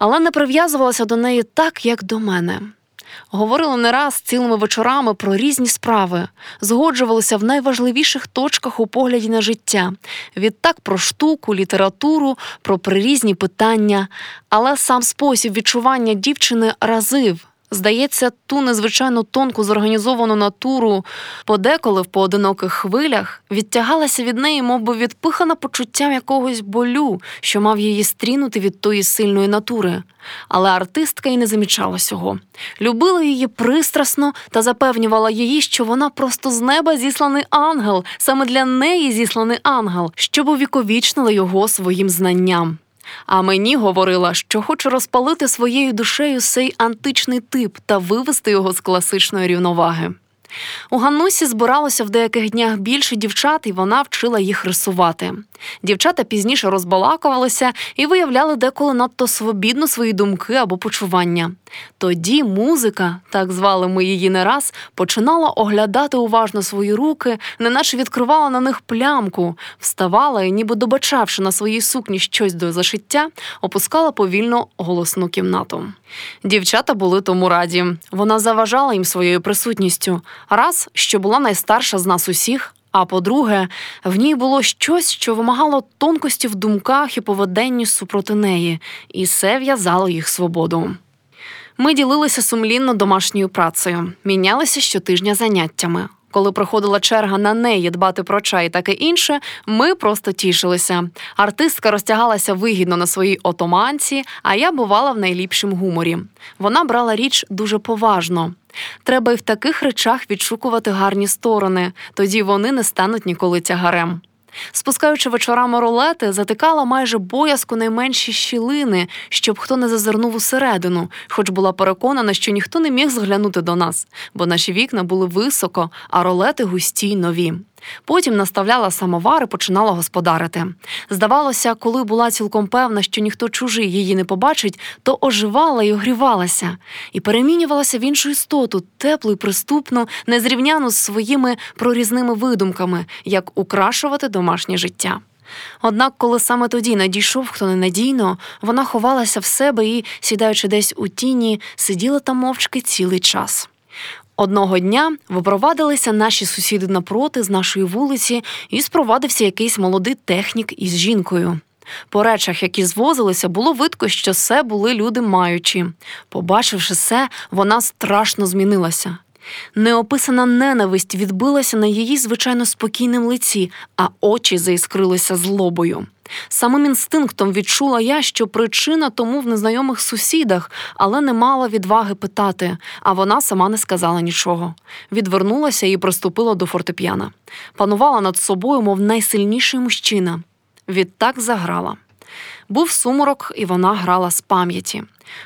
але не прив'язувалася до неї так, як до мене. Говорили не раз цілими вечорами про різні справи, згоджувалися в найважливіших точках у погляді на життя відтак про штуку, літературу, про прирізні питання, але сам спосіб відчування дівчини разив. Здається, ту незвичайно тонку зорганізовану натуру, подеколи в поодиноких хвилях, відтягалася від неї, мов би відпихана почуттям якогось болю, що мав її стрінути від тої сильної натури. Але артистка й не замічала цього. Любила її пристрасно та запевнювала її, що вона просто з неба зісланий ангел, саме для неї зісланий ангел, щоб увіковічнила його своїм знанням. А мені говорила, що хоче розпалити своєю душею цей античний тип та вивести його з класичної рівноваги. У Ганнусі збиралося в деяких днях більше дівчат, і вона вчила їх рисувати. Дівчата пізніше розбалакувалися і виявляли деколи надто свобідно свої думки або почування. Тоді музика, так звали ми її не раз, починала оглядати уважно свої руки, неначе відкривала на них плямку, вставала і, ніби добачавши на своїй сукні щось до зашиття, опускала повільно голосну кімнату. Дівчата були тому раді. Вона заважала їм своєю присутністю, раз що була найстарша з нас усіх. А по-друге, в ній було щось, що вимагало тонкості в думках і поведенні супроти неї, і це в'язало їх свободу. Ми ділилися сумлінно домашньою працею, мінялися щотижня заняттями. Коли проходила черга на неї дбати про чай і таке інше, ми просто тішилися. Артистка розтягалася вигідно на своїй отоманці, а я бувала в найліпшому гуморі. Вона брала річ дуже поважно. Треба й в таких речах відшукувати гарні сторони, тоді вони не стануть ніколи тягарем. Спускаючи вечорами рулети, затикала майже боязко найменші щілини, щоб хто не зазирнув усередину, хоч була переконана, що ніхто не міг зглянути до нас, бо наші вікна були високо, а ролети густі й нові. Потім наставляла самовар і починала господарити. Здавалося, коли була цілком певна, що ніхто чужий її не побачить, то оживала і огрівалася, і перемінювалася в іншу істоту, теплу і приступну, незрівняну з своїми прорізними видумками, як украшувати домашнє життя. Однак, коли саме тоді надійшов хто ненадійно, вона ховалася в себе і, сідаючи десь у тіні, сиділа там мовчки цілий час. Одного дня випровадилися наші сусіди напроти з нашої вулиці, і спровадився якийсь молодий технік із жінкою. По речах, які звозилися, було видко, що це були люди маючі. Побачивши це, вона страшно змінилася. Неописана ненависть відбилася на її звичайно спокійним лиці, а очі заіскрилися злобою. Самим інстинктом відчула я, що причина тому в незнайомих сусідах, але не мала відваги питати, а вона сама не сказала нічого. Відвернулася і приступила до фортепіана. Панувала над собою, мов найсильніший мужчина. Відтак заграла. Був суморок, і вона грала з пам'яті.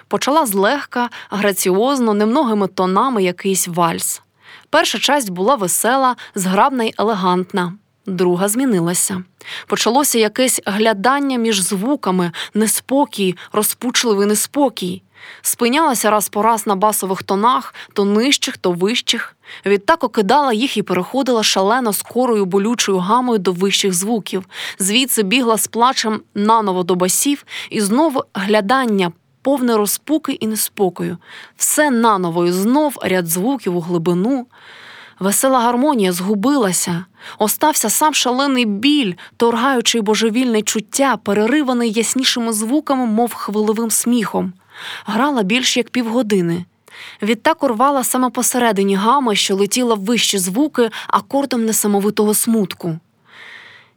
Почала злегка, граціозно, немногими тонами якийсь вальс. Перша часть була весела, зграбна й елегантна друга змінилася. Почалося якесь глядання між звуками, неспокій, розпучливий неспокій. Спинялася раз по раз на басових тонах, то нижчих, то вищих. Відтак окидала їх і переходила шалено скорою болючою гамою до вищих звуків. Звідси бігла з плачем наново до басів, і знову глядання, повне розпуки і неспокою. Все наново і знов ряд звуків у глибину. Весела гармонія згубилася, остався сам шалений біль, торгаючи божевільне чуття, перериваний яснішими звуками, мов хвилевим сміхом. Грала більш як півгодини. Відтак урвала саме посередині гами, що летіла в вищі звуки акордом несамовитого смутку.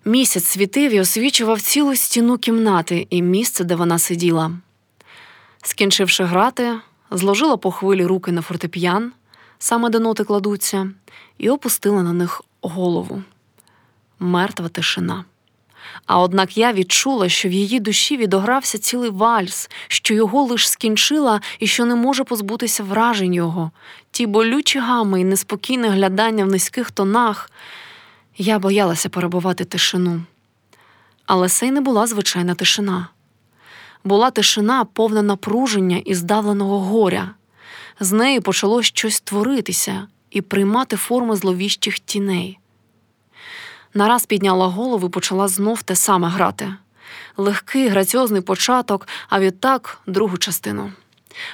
Місяць світив і освічував цілу стіну кімнати і місце, де вона сиділа. Скінчивши грати, зложила по хвилі руки на фортеп'ян саме де ноти кладуться, і опустила на них голову. Мертва тишина. А однак я відчула, що в її душі відогрався цілий вальс, що його лиш скінчила і що не може позбутися вражень його, ті болючі гами і неспокійне глядання в низьких тонах. Я боялася перебувати тишину. Але це й не була звичайна тишина. Була тишина, повна напруження і здавленого горя з неї почало щось творитися і приймати форми зловіщих тіней. Нараз підняла голову і почала знов те саме грати. Легкий, граціозний початок, а відтак другу частину.